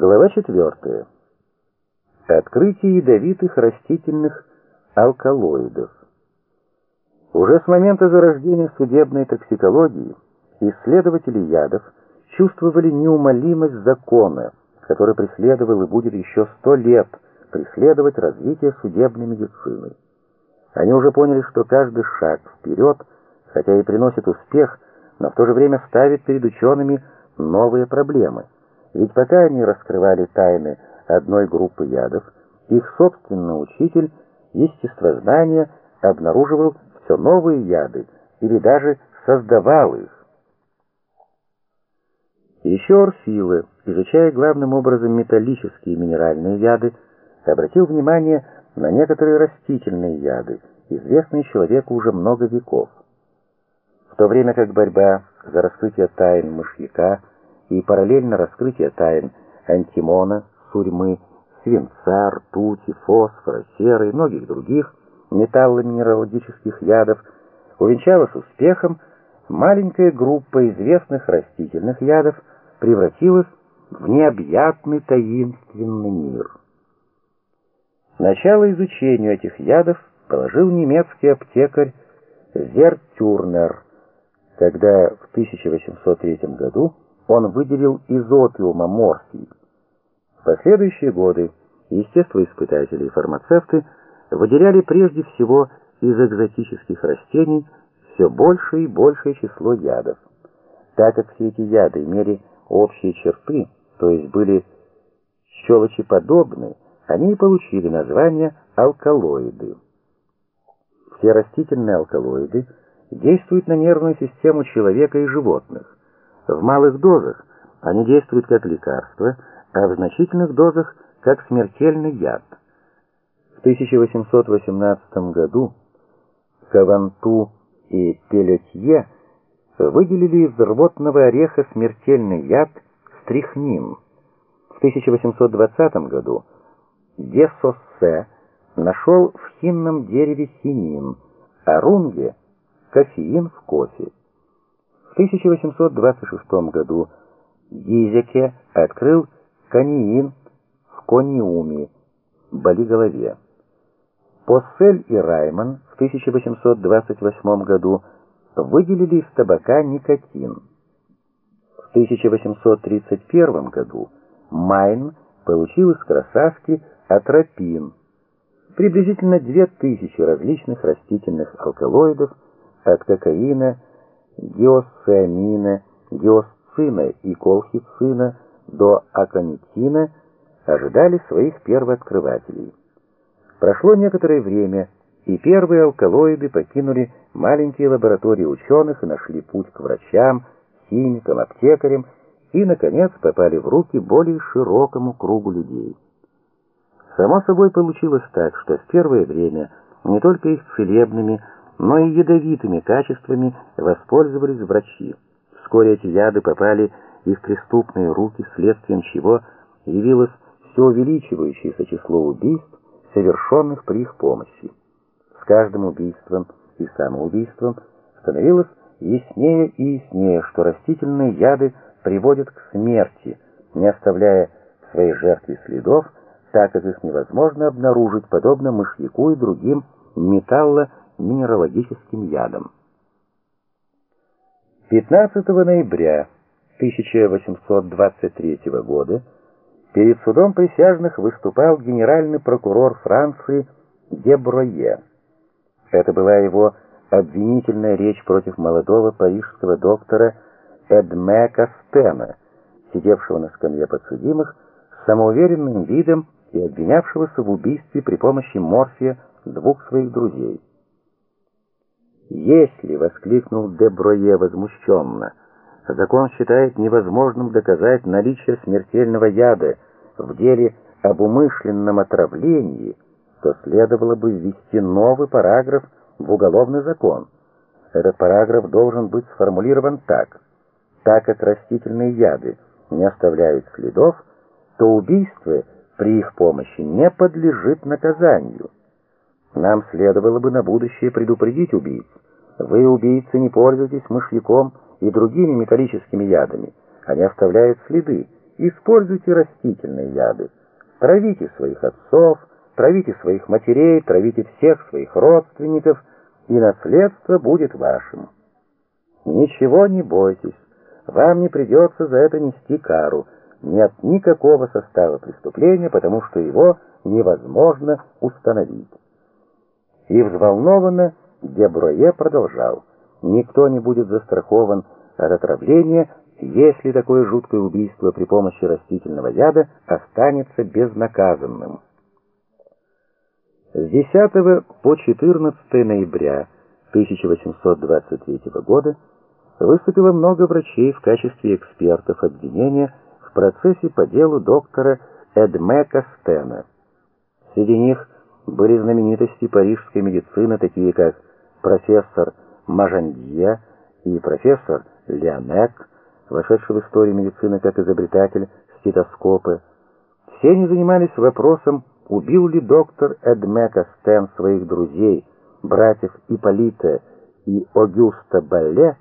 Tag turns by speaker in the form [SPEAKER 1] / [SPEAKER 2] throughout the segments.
[SPEAKER 1] Глава 4. Открытие ядовитых растительных алкалоидов. Уже с момента зарождения судебной токсикологии исследователи ядов чувствовали неумолимость закона, который преследовал и будет еще сто лет преследовать развитие судебной медицины. Они уже поняли, что каждый шаг вперед, хотя и приносит успех, но в то же время ставит перед учеными новые проблемы – ведь пока они раскрывали тайны одной группы ядов, их собственный учитель естествознания обнаруживал все новые яды или даже создавал их. Еще Орфилы, изучая главным образом металлические минеральные яды, обратил внимание на некоторые растительные яды, известные человеку уже много веков. В то время как борьба за раскрытие тайн мышьяка и параллельно раскрытие тайн антимона, сурьмы, свинца, ртути, фосфора, серы и многих других металломинералогических ядов увенчалась успехом, маленькая группа известных растительных ядов превратилась в необъятный таинственный мир. Начало изучению этих ядов положил немецкий аптекарь Зертюрнер, когда в 1803 году он выделил из опиума морфий. В последующие годы естествоиспытатели и фармацевты выделяли прежде всего из экзотических растений все большее и большее число ядов. Так как все эти яды имели общие черты, то есть были щелочеподобны, они и получили название алкалоиды. Все растительные алкалоиды действуют на нервную систему человека и животных. В малых дозах они действуют как лекарство, а в значительных дозах как смертельный яд. В 1818 году Каванту и Пелетье выделили из рвотного ореха смертельный яд стрихнин. В 1820 году Десоссе нашел в хинном дереве хинин, а Рунге – кофеин в кофе. В 1826 году Гизеке открыл каниин в кониуме, болиголове. Поссель и Райман в 1828 году выделили из табака никотин. В 1831 году Майн получил из красавки атропин. Приблизительно 2000 различных растительных алкалоидов от кокаина геосциамина, геосцина и колхицина до аконитина ожидали своих первооткрывателей. Прошло некоторое время, и первые алкалоиды покинули маленькие лаборатории ученых и нашли путь к врачам, химикам, аптекарям и, наконец, попали в руки более широкому кругу людей. Само собой получилось так, что в первое время не только их целебными, но и ядовитыми качествами воспользовались врачи. Вскоре эти яды попали и в преступные руки, следствием чего явилось все увеличивающееся число убийств, совершенных при их помощи. С каждым убийством и самоубийством становилось яснее и яснее, что растительные яды приводят к смерти, не оставляя в своей жертве следов, так как их невозможно обнаружить, подобно мышьяку и другим металло минералогическим ядом. 15 ноября 1823 года перед судом присяжных выступал генеральный прокурор Франции Деброе. Это была его обвинительная речь против молодого парижского доктора Эдме Кастена, сидевшего на скамье подсудимых с самоуверенным видом и обвинявшегося в убийстве при помощи морфия двух своих друзей. «Если», — воскликнул Деброе возмущенно, — «закон считает невозможным доказать наличие смертельного яда в деле об умышленном отравлении, то следовало бы ввести новый параграф в уголовный закон. Этот параграф должен быть сформулирован так. Так как растительные яды не оставляют следов, то убийство при их помощи не подлежит наказанию». Нам следовало бы на будущее предупредить убийц. Вы, убийцы, не пользуйтесь мышьяком и другими металлическими ядами. Они оставляют следы, Используйте растительные яды. Травите своих отцов, травите своих матерей, травите всех своих родственников, и наследство будет вашим. Ничего не бойтесь, вам не придется за это нести кару. Нет никакого состава преступления, потому что его невозможно установить. И взволнованно Деброе продолжал. Никто не будет застрахован от отравления, если такое жуткое убийство при помощи растительного яда останется безнаказанным. С 10 по 14 ноября 1823 года выступило много врачей в качестве экспертов обвинения в процессе по делу доктора Эдмека Стена. Среди них были знаменитости парижской медицины, такие как профессор Мажандье и профессор Леонек, вошедший в историю медицины как изобретатель стетоскопа. Все они занимались вопросом, убил ли доктор Эдмека Стен своих друзей, братьев Ипполита и Огюста Балле,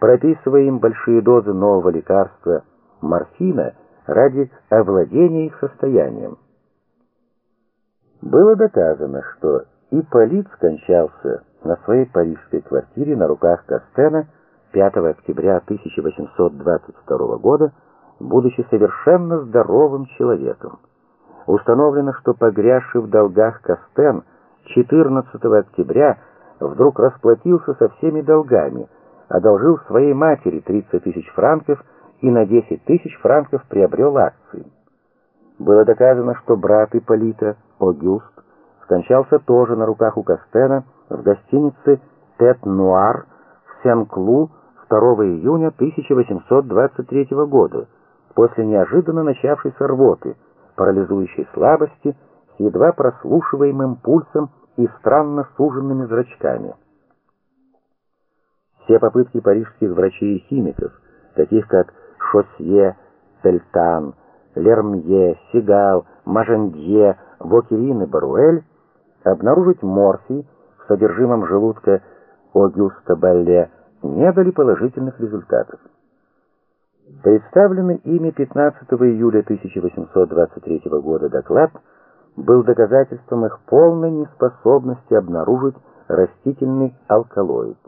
[SPEAKER 1] прописывая им большие дозы нового лекарства морфина ради овладения их состоянием. Было доказано, что Ипполит скончался на своей парижской квартире на руках Кастена 5 октября 1822 года, будучи совершенно здоровым человеком. Установлено, что погрязший в долгах Кастен 14 октября вдруг расплатился со всеми долгами, одолжил своей матери 30 тысяч франков и на 10 тысяч франков приобрел акции. Было доказано, что брат Ипполита, Огюст, скончался тоже на руках у Кастена в гостинице «Тет-Нуар» в Сен-Клу 2 июня 1823 года после неожиданно начавшейся рвоты, парализующей слабости, с едва прослушиваемым пульсом и странно суженными зрачками. Все попытки парижских врачей и химиков, таких как Шосье, Пельтан, Лермье, Сигал, Мажендье, Вокерин и Баруэль, обнаружить морфий в содержимом желудка Огюста Балле не дали положительных результатов. Представленный ими 15 июля 1823 года доклад был доказательством их полной неспособности обнаружить растительный алкалоид.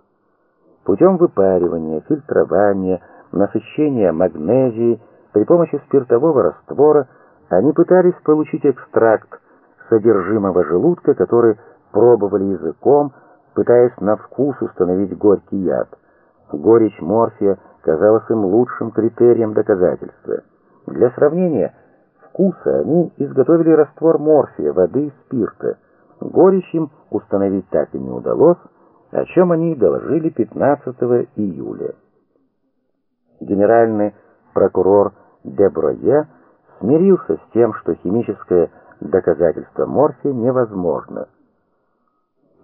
[SPEAKER 1] Путем выпаривания, фильтрования, насыщения магнезии при помощи спиртового раствора они пытались получить экстракт содержимого желудка, который пробовали языком, пытаясь на вкус установить горький яд. Горечь морфия казалась им лучшим критерием доказательства. Для сравнения вкуса они изготовили раствор морфия, воды и спирта. Горечь им установить так и не удалось, о чем они доложили 15 июля. Генеральный прокурор Деброе смирился с тем, что химическое доказательство морфия невозможно.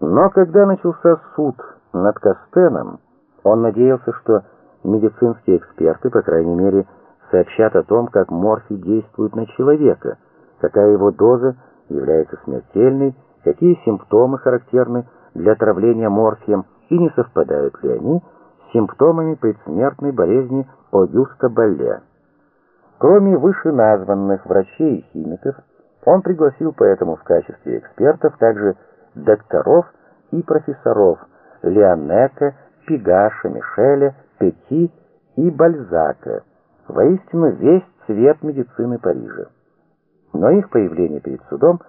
[SPEAKER 1] Но когда начался суд над Кастеном, он надеялся, что медицинские эксперты, по крайней мере, сообщат о том, как морфий действует на человека, какая его доза является смертельной, какие симптомы характерны для отравления морфием и не совпадают ли они симптомами предсмертной болезни Огюста Балле. Кроме вышеназванных врачей и химиков, он пригласил поэтому в качестве экспертов также докторов и профессоров Леонека, Пигаша, Мишеля, Пети и Бальзака, воистину весь цвет медицины Парижа. Но их появление перед судом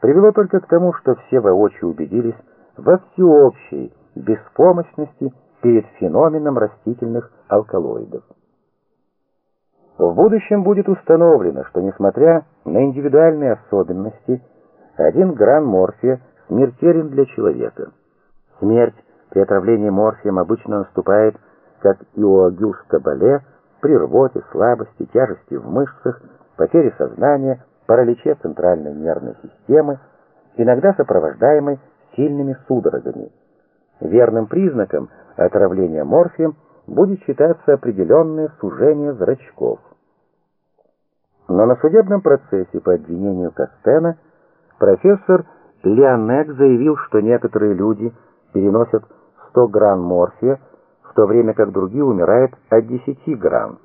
[SPEAKER 1] привело только к тому, что все воочию убедились во всеобщей беспомощности перед феноменом растительных алкалоидов. В будущем будет установлено, что несмотря на индивидуальные особенности, один грамм морфия смертелен для человека. Смерть при отравлении морфием обычно наступает, как и у Агюста Бале, при рвоте, слабости, тяжести в мышцах, потере сознания, параличе центральной нервной системы, иногда сопровождаемой сильными судорогами. Верным признаком отравления морфием будет считаться определенное сужение зрачков. Но на судебном процессе по обвинению Кастена профессор Леонек заявил, что некоторые люди переносят 100 грамм морфия, в то время как другие умирают от 10 грамм.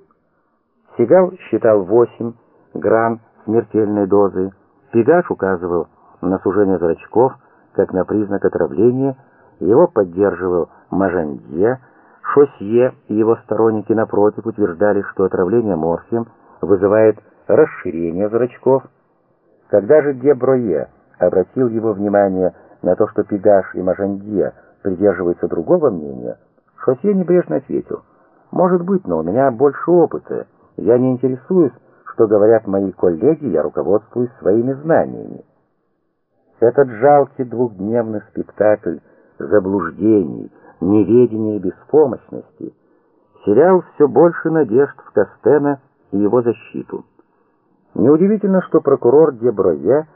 [SPEAKER 1] Сигал считал 8 грамм смертельной дозы, Пегаш указывал на сужение зрачков, как на признак отравления, его поддерживал Мажандье, Шосье и его сторонники напротив утверждали, что отравление морфием вызывает расширение зрачков. Когда же Деброе обратил его внимание на то, что Пегаш и Мажандье придерживаются другого мнения, Шосье небрежно ответил, «Может быть, но у меня больше опыта, я не интересуюсь, что говорят мои коллеги, я руководствуюсь своими знаниями». Этот жалкий двухдневный спектакль заблуждений, неведения и беспомощности терял все больше надежд в Кастена и его защиту. Неудивительно, что прокурор Деброя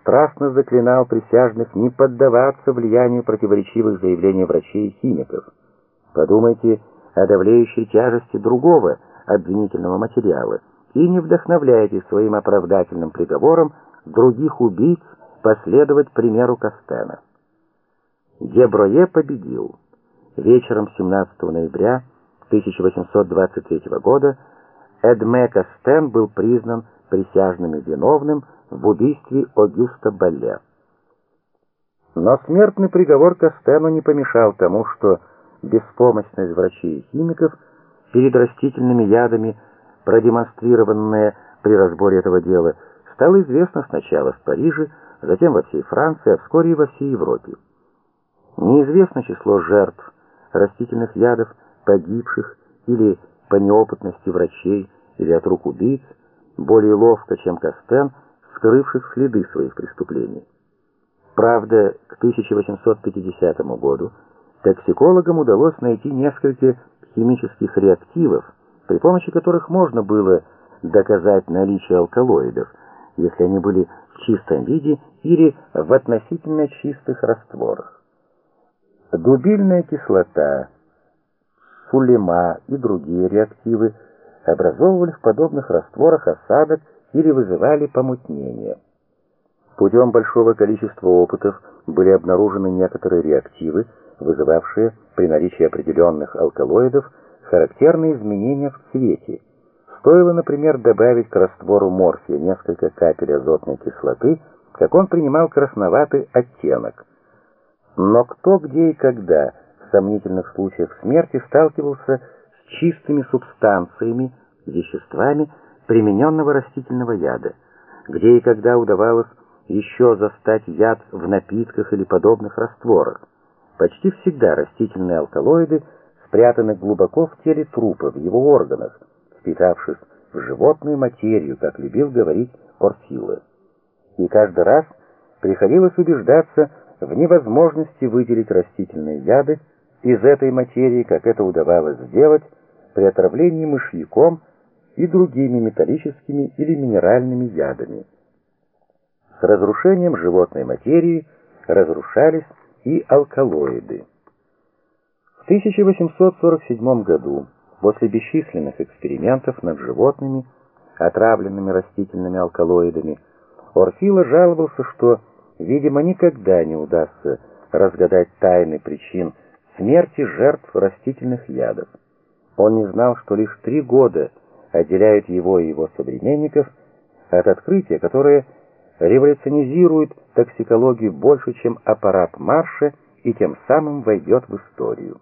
[SPEAKER 1] страстно заклинал присяжных не поддаваться влиянию противоречивых заявлений врачей и химиков. Подумайте о давлеющей тяжести другого обвинительного материала и не вдохновляйте своим оправдательным приговором других убийц последовать примеру Кастена. Деброе победил. Вечером 17 ноября 1823 года Эдме Кастен был признан присяжным виновным в убийстве Огюста Балле. Но смертный приговор Кастену не помешал тому, что беспомощность врачей и химиков перед растительными ядами, продемонстрированная при разборе этого дела, стала известна сначала в Париже, затем во всей Франции, а вскоре и во всей Европе. Неизвестно число жертв растительных ядов, погибших или по неопытности врачей или от рук убийц, более ловко, чем Кастен, скрывших следы своих преступлений. Правда, к 1850 году токсикологам удалось найти несколько химических реактивов, при помощи которых можно было доказать наличие алкалоидов, если они были в чистом виде или в относительно чистых растворах. Дубильная кислота, сулема и другие реактивы образовывали в подобных растворах осадок или вызывали помутнение. Путем большого количества опытов были обнаружены некоторые реактивы, вызывавшие при наличии определенных алкалоидов характерные изменения в цвете. Стоило, например, добавить к раствору морфия несколько капель азотной кислоты, как он принимал красноватый оттенок. Но кто, где и когда в сомнительных случаях смерти сталкивался с чистыми субстанциями, веществами примененного растительного яда, где и когда удавалось еще застать яд в напитках или подобных растворах. Почти всегда растительные алкалоиды спрятаны глубоко в теле трупа, в его органах, впитавшись в животную материю, как любил говорить Орфила. И каждый раз приходилось убеждаться в невозможности выделить растительные яды из этой материи, как это удавалось сделать при отравлении мышьяком и другими металлическими или минеральными ядами. С разрушением животной материи разрушались и алкалоиды. В 1847 году, после бесчисленных экспериментов над животными, отравленными растительными алкалоидами, Орфила жаловался, что, видимо, никогда не удастся разгадать тайны причин смерти жертв растительных ядов. Он не знал, что лишь три года отделяют его и его современников от открытия, которое революционизирует токсикологию больше, чем аппарат Марша и тем самым войдет в историю.